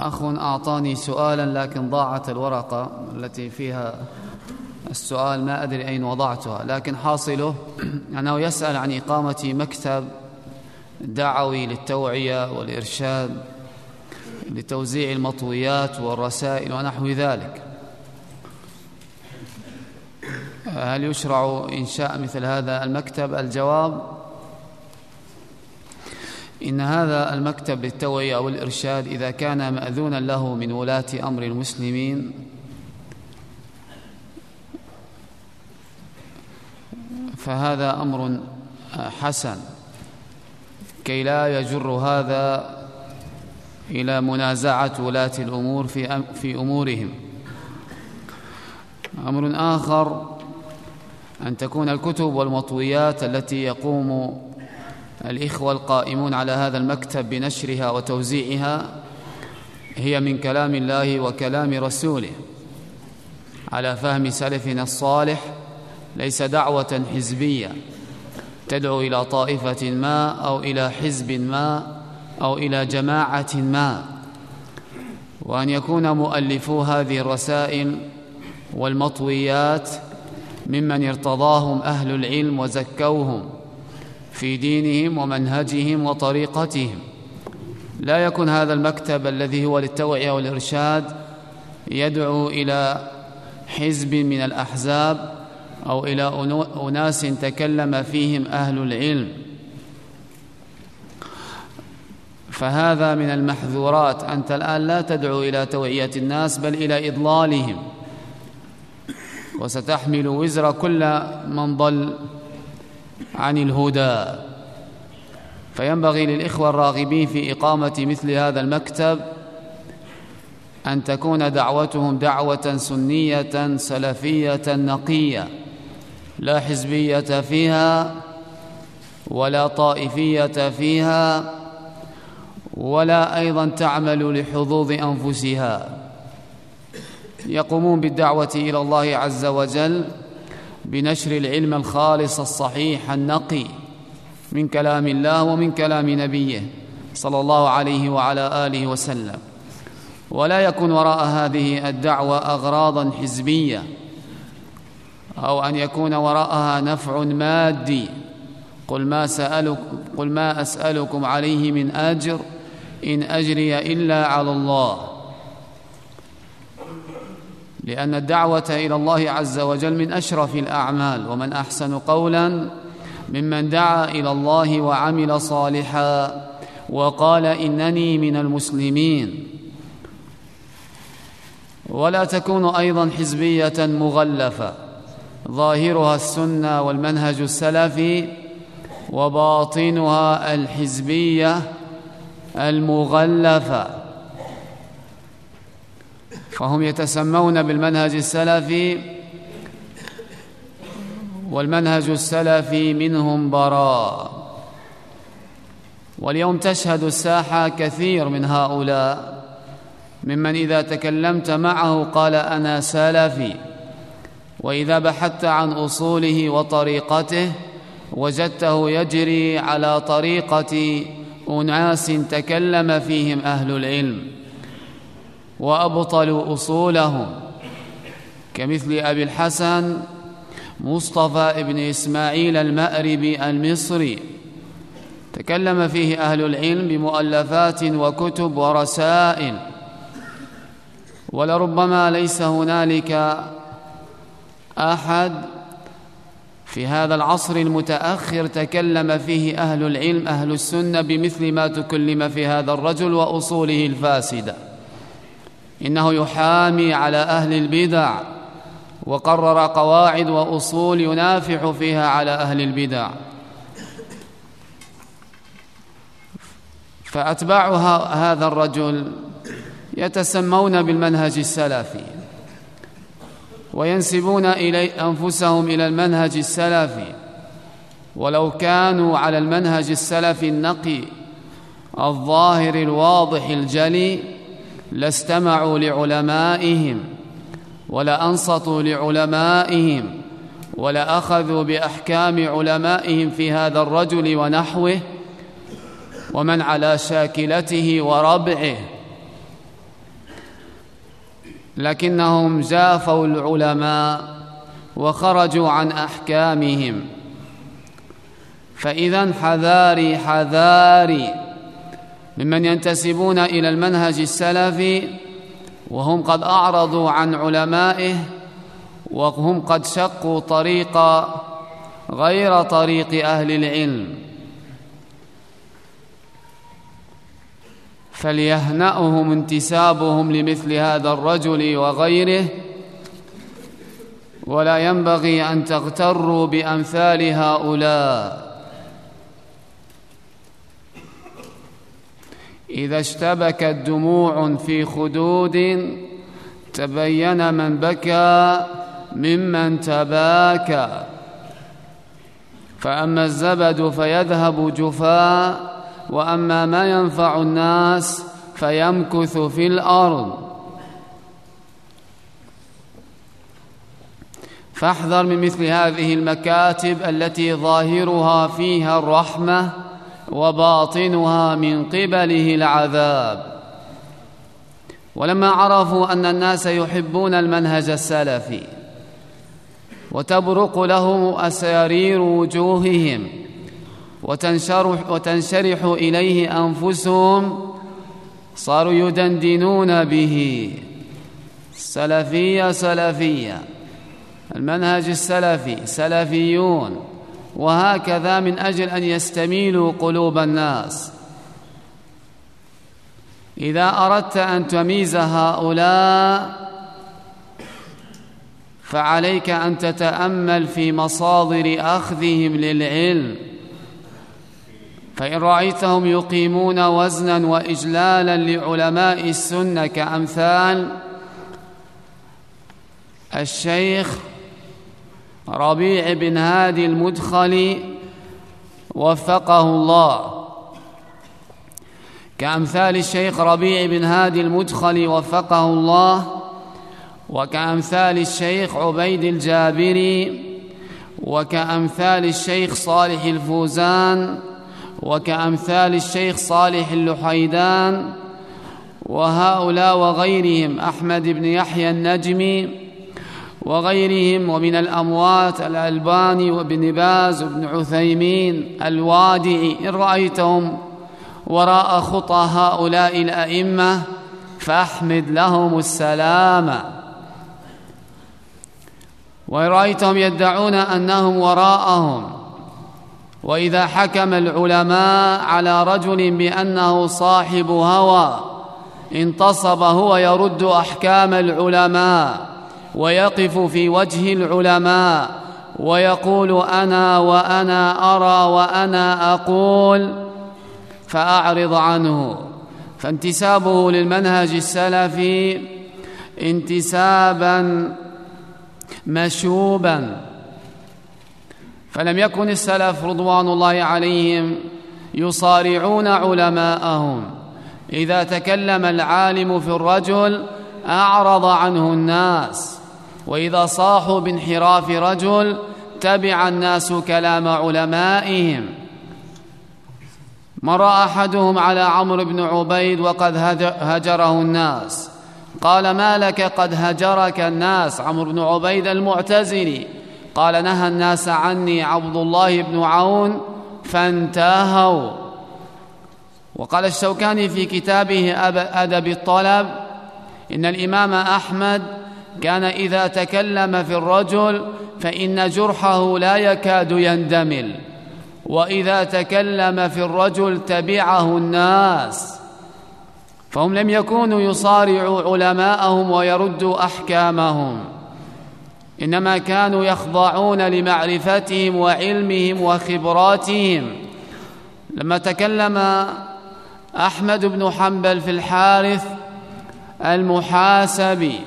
أخ أعطاني سؤالا لكن ضاعت الورقة التي فيها السؤال ما أدري أين وضعتها لكن حاصله أنه يسأل عن إقامة مكتب دعوي للتوعية والإرشاد لتوزيع المطويات والرسائل ونحو ذلك. هل يشرع إنشاء مثل هذا المكتب؟ الجواب إن هذا المكتب للتوعية أو الإرشاد إذا كان مأذونا له من ولاة أمر المسلمين. فهذا أمر حسن. كي لا يجر هذا إلى منازعة ولاة الأمور في في أمورهم. أمر آخر أن تكون الكتب والمطويات التي يقوم الإخوة القائمون على هذا المكتب بنشرها وتوزيعها هي من كلام الله وكلام رسوله. على فهم سلفنا الصالح ليس دعوة حزبية تدعو إلى طائفة ما أو إلى حزب ما أو إلى جماعة ما. وأن يكون مؤلفو هذه الرسائل والمطويات ممن ارتضاهم أهل العلم وزكوهم في دينهم ومنهجهم وطريقتهم. لا يكن هذا المكتب الذي هو للتوعية والإرشاد يدعو إلى حزب من الأحزاب أو إلى أناس تكلم فيهم أهل العلم. فهذا من المحذورات. أنت الآن لا تدعو إلى توعية الناس بل إلى إضلالهم. وستحمل وزر كل من ضل عن الهدى. فينبغي للإخوة الراغبين في إقامة مثل هذا المكتب أن تكون دعوتهم دعوة سنية سلفية نقية لا حزبية فيها ولا طائفية فيها ولا أيضا تعمل لحظوظ أنفسها. يقومون بالدعوة إلى الله عز وجل بنشر العلم الخالص الصحيح النقي من كلام الله ومن كلام نبيه صلى الله عليه وعلى آله وسلم. ولا يكون وراء هذه الدعوة أغراضا حزبية أو أن يكون وراءها نفع مادي. قل ما, سألك قل ما أسألكم عليه من أجر إن أجري إلا على الله. لأن الدعوة إلى الله عز وجل من أشرف الأعمال ومن أحسن قولا ممن دعا إلى الله وعمل صالحا وقال إنني من المسلمين. ولا تكون أيضا حزبية مغلفة. ظاهرها السنة والمنهج السلفي وباطنها الحزبية المغلفة. فهم يتسمون بالمنهج السلفي والمنهج السلفي منهم براء. واليوم تشهد الساحة كثير من هؤلاء. ممن إذا تكلمت معه قال أنا سلفي. وإذا بحثت عن أصوله وطريقته وجدته يجري على طريقة أناس تكلم فيهم أهل العلم. وأبطلوا أصولهم كمثل أبي الحسن مصطفى بن إسماعيل المأربي المصري. تكلم فيه أهل العلم بمؤلفات وكتب ورسائل. ولربما ليس هنالك أحد في هذا العصر المتأخر تكلم فيه أهل العلم أهل السنة بمثل ما تكلم في هذا الرجل وأصوله الفاسدة. إنه يحامي على أهل البدع وقرر قواعد وأصول ينافح فيها على أهل البدع. فأتباع هذا الرجل يتسمون بالمنهج السلفي وينسبون إلي أنفسهم إلى المنهج السلفي. ولو كانوا على المنهج السلفي النقي الظاهر الواضح الجلي لاستمعوا لعلمائهم ولأنصتوا لعلمائهم ولأخذوا بأحكام علمائهم في هذا الرجل ونحوه ومن على شاكلته وربعه. لكنهم جافوا العلماء وخرجوا عن أحكامهم. فإذا حذاري حذاري. ممن ينتسبون إلى المنهج السلفي وهم قد أعرضوا عن علمائه وهم قد شقوا طريقا غير طريق أهل العلم. فليهنأهم انتسابهم لمثل هذا الرجل وغيره ولا ينبغي أن تغتروا بأمثال هؤلاء. إذا اشتبكت دموع في خدود تبين من بكى ممن تباكى. فأما الزبد فيذهب جفاء وأما ما ينفع الناس فيمكث في الأرض. فاحذر من مثل هذه المكاتب التي ظاهرها فيها الرحمة. وباطنها من قبله العذاب. ولما عرفوا أن الناس يحبون المنهج السلفي وتبرق لهم أسارير وجوههم وتنشرح, وتنشرح إليه أنفسهم صاروا يدندنون به. سلفية سلفية. المنهج السلفي سلفيون. وهكذا من أجل أن يستميلوا قلوب الناس. إذا أردت أن تميز هؤلاء فعليك أن تتأمل في مصادر أخذهم للعلم. فإن رأيتهم يقيمون وزنا واجلالا لعلماء السنة كأمثال الشيخ ربيع بن هادي المدخلي وفقه الله. كأمثال الشيخ ربيع بن هادي المدخلي وفقه الله وكأمثال الشيخ عبيد الجابري وكأمثال الشيخ صالح الفوزان وكأمثال الشيخ صالح اللحيدان وهؤلاء وغيرهم أحمد بن يحيى النجمي وغيرهم ومن الأموات الألباني وابن باز وابن عثيمين الوادعي إن رأيتهم وراء خطى هؤلاء الأئمة فأحمد لهم السلام. وإن رأيتهم يدعون أنهم وراءهم. وإذا حكم العلماء على رجل بأنه صاحب هوى انتصب هو يرد أحكام العلماء. ويقف في وجه العلماء ويقول أنا وأنا أرى وأنا أقول فأعرض عنه. فانتسابه للمنهج السلفي انتسابا مشوبا. فلم يكن السلف رضوان الله عليهم يصارعون علماءهم. إذا تكلم العالم في الرجل أعرض عنه الناس. وإذا صاحوا بانحراف رجل تبع الناس كلام علمائهم. مر أحدهم على عمرو بن عبيد وقد هجره الناس. قال ما لك قد هجرك الناس؟ عمرو بن عبيد المعتزلي. قال نهى الناس عني عبد الله بن عون فانتهوا. وقال الشوكاني في كتابه أدب الطلب إن الإمام أحمد كان إذا تكلم في الرجل فإن جرحه لا يكاد يندمل. وإذا تكلم في الرجل تبعه الناس. فهم لم يكونوا يصارعوا علماءهم ويردوا أحكامهم. إنما كانوا يخضعون لمعرفتهم وعلمهم وخبراتهم. لما تكلم أحمد بن حنبل في الحارث المحاسبي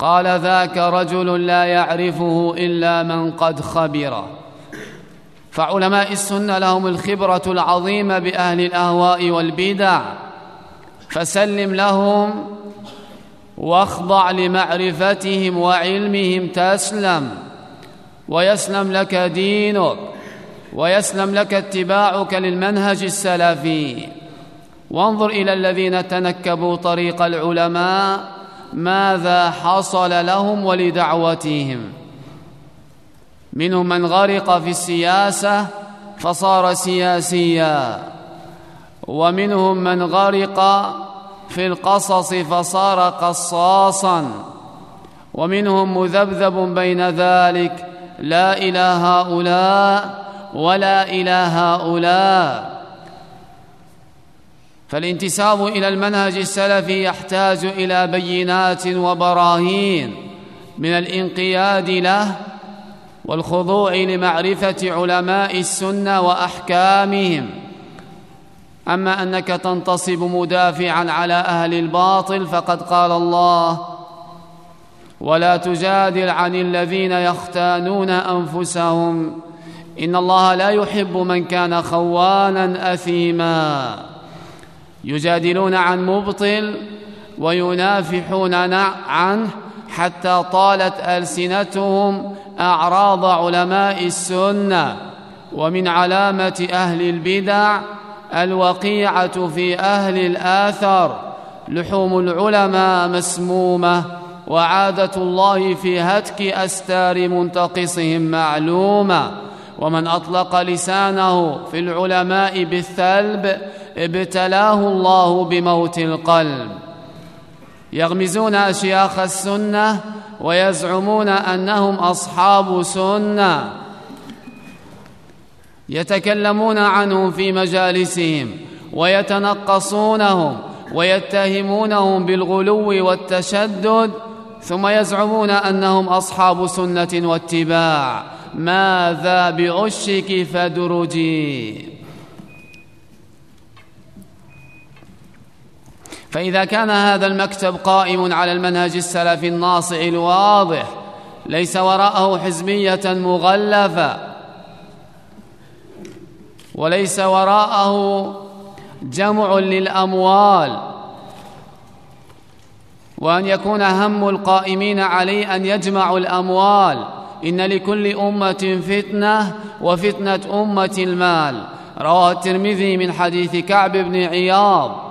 قال ذاك رجل لا يعرفه إلا من قد خبر. فعلماء السنة لهم الخبرة العظيمة بأهل الأهواء والبدع. فسلم لهم واخضع لمعرفتهم وعلمهم تسلم. ويسلم لك دينك. ويسلم لك اتباعك للمنهج السلفي. وانظر إلى الذين تنكبوا طريق العلماء ماذا حصل لهم ولدعوتهم. منهم من غرق في السياسة فصار سياسيا. ومنهم من غرق في القصص فصار قصاصا. ومنهم مذبذب بين ذلك لا إلى هؤلاء ولا إلى هؤلاء. فالانتساب إلى المنهج السلفي يحتاج إلى بينات وبراهين من الانقياد له والخضوع لمعرفة علماء السنة وأحكامهم. أما أنك تنتصب مدافعا على أهل الباطل فقد قال الله ولا تجادل عن الذين يختانون أنفسهم. إن الله لا يحب من كان خوانا اثيما. يجادلون عن مبطل وينافحون عنه حتى طالت ألسنتهم أعراض علماء السنة. ومن علامة أهل البدع الوقيعة في أهل الاثر لحوم العلماء مسمومة وعادة الله في هتك أستار منتقصهم معلومة. ومن أطلق لسانه في العلماء بالثلب ابتلاه الله بموت القلب. يغمزون أشياخ السنة ويزعمون أنهم أصحاب سنة. يتكلمون عنهم في مجالسهم ويتنقصونهم ويتهمونهم بالغلو والتشدد ثم يزعمون أنهم أصحاب سنة واتباع. ماذا بعشك فدرجي فإذا كان هذا المكتب قائم على المنهج السلفي الناصع الواضح ليس وراءه حزبيه مغلفة وليس وراءه جمع للأموال وأن يكون هم القائمين عليه أن يجمعوا الأموال. إن لكل أمة فتنة وفتنة أمة المال. رواه الترمذي من حديث كعب بن عياض.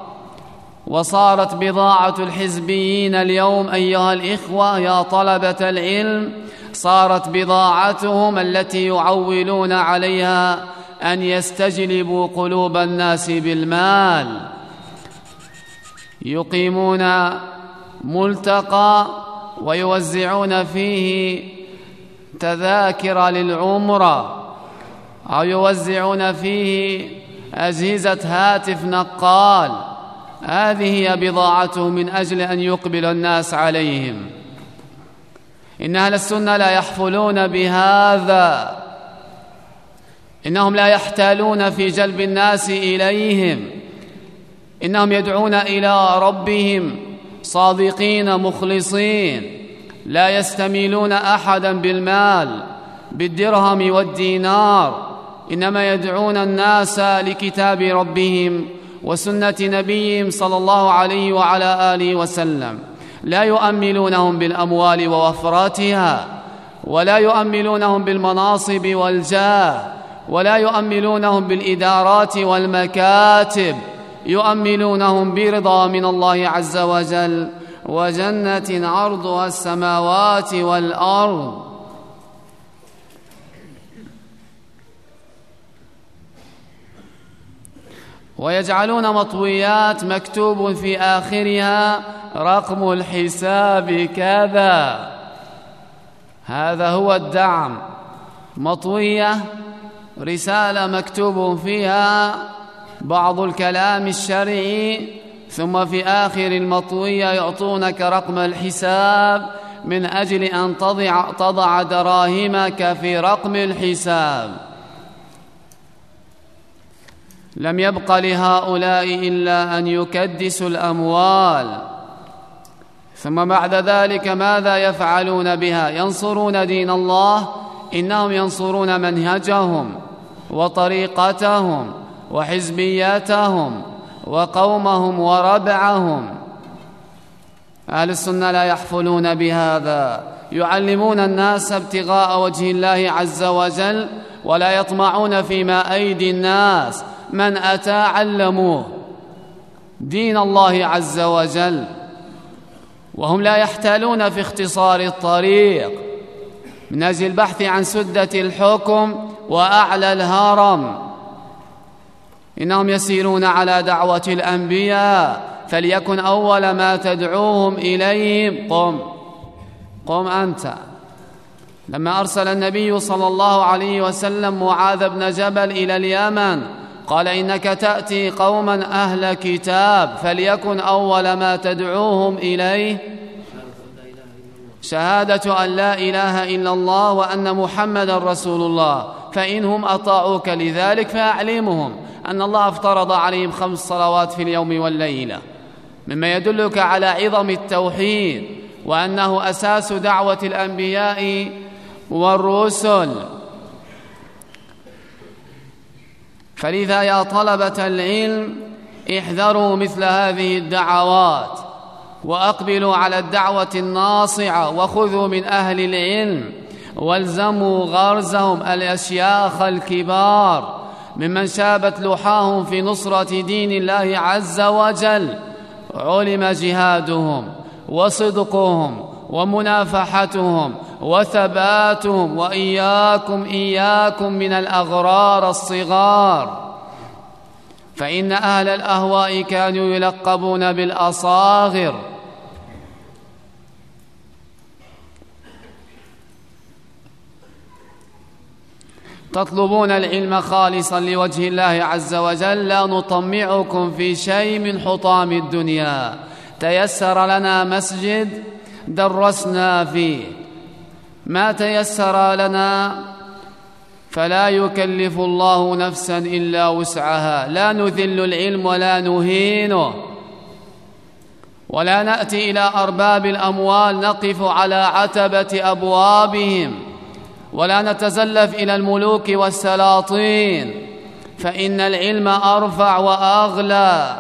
وصارت بضاعة الحزبيين اليوم أيها الإخوة يا طلبة العلم صارت بضاعتهم التي يعولون عليها أن يستجلبوا قلوب الناس بالمال. يقيمون ملتقى ويوزعون فيه تذاكر للعمرة أو يوزعون فيه اجهزه هاتف نقال. هذه هي بضاعته من أجل أن يقبل الناس عليهم. إن أهل السنة لا يحفلون بهذا. إنهم لا يحتالون في جلب الناس إليهم. إنهم يدعون إلى ربهم صادقين مخلصين. لا يستميلون أحدا بالمال بالدرهم والدينار. إنما يدعون الناس لكتاب ربهم وسنة نبيهم صلى الله عليه وعلى آله وسلم. لا يؤملونهم بالأموال ووفراتها ولا يؤملونهم بالمناصب والجاه ولا يؤملونهم بالإدارات والمكاتب. يؤملونهم برضا من الله عز وجل وجنة عرضها السماوات والأرض. ويجعلون مطويات مكتوب في آخرها رقم الحساب كذا. هذا هو الدعم. مطوية رسالة مكتوب فيها بعض الكلام الشرعي ثم في آخر المطوية يعطونك رقم الحساب من أجل أن تضع, تضع دراهمك في رقم الحساب. لم يبق لهؤلاء إلا أن يكدسوا الأموال. ثم بعد ذلك ماذا يفعلون بها؟ ينصرون دين الله؟ إنهم ينصرون منهجهم وطريقتهم وحزبياتهم وقومهم وربعهم. أهل السنة لا يحفلون بهذا. يعلمون الناس ابتغاء وجه الله عز وجل ولا يطمعون فيما أيدي الناس. من أتى علموه دين الله عز وجل. وهم لا يحتالون في اختصار الطريق. من أجل البحث عن سدة الحكم وأعلى الهرم. إنهم يسيرون على دعوة الأنبياء فليكن أول ما تدعوهم اليه قم قم أنت. لما أرسل النبي صلى الله عليه وسلم معاذ بن جبل إلى اليمن قال إنك تأتي قوما أهل كتاب فليكن أول ما تدعوهم إليه. شهادة أن لا إله إلا الله وأن محمدا رسول الله. فانهم اطاعوك لذلك فأعلمهم أن الله افترض عليهم خمس صلوات في اليوم والليلة. مما يدلك على عظم التوحيد وأنه أساس دعوة الأنبياء والرسل. فلذا يا طلبة العلم احذروا مثل هذه الدعوات وأقبلوا على الدعوة الناصعة وخذوا من أهل العلم والزموا غرزهم الاشياخ الكبار ممن شابت لحاهم في نصرة دين الله عز وجل. علم جهادهم وصدقهم ومنافحتهم وثباتهم وإياكم إياكم من الأغرار الصغار. فإن أهل الأهواء كانوا يلقبون بالأصاغر. تطلبون العلم خالصا لوجه الله عز وجل. لا نطمعكم في شيء من حطام الدنيا. تيسر لنا مسجد درسنا فيه. ما تيسر لنا فلا يكلف الله نفسا إلا وسعها. لا نذل العلم ولا نهينه. ولا نأتي إلى أرباب الأموال نقف على عتبة أبوابهم. ولا نتزلف إلى الملوك والسلاطين. فإن العلم أرفع وأغلى.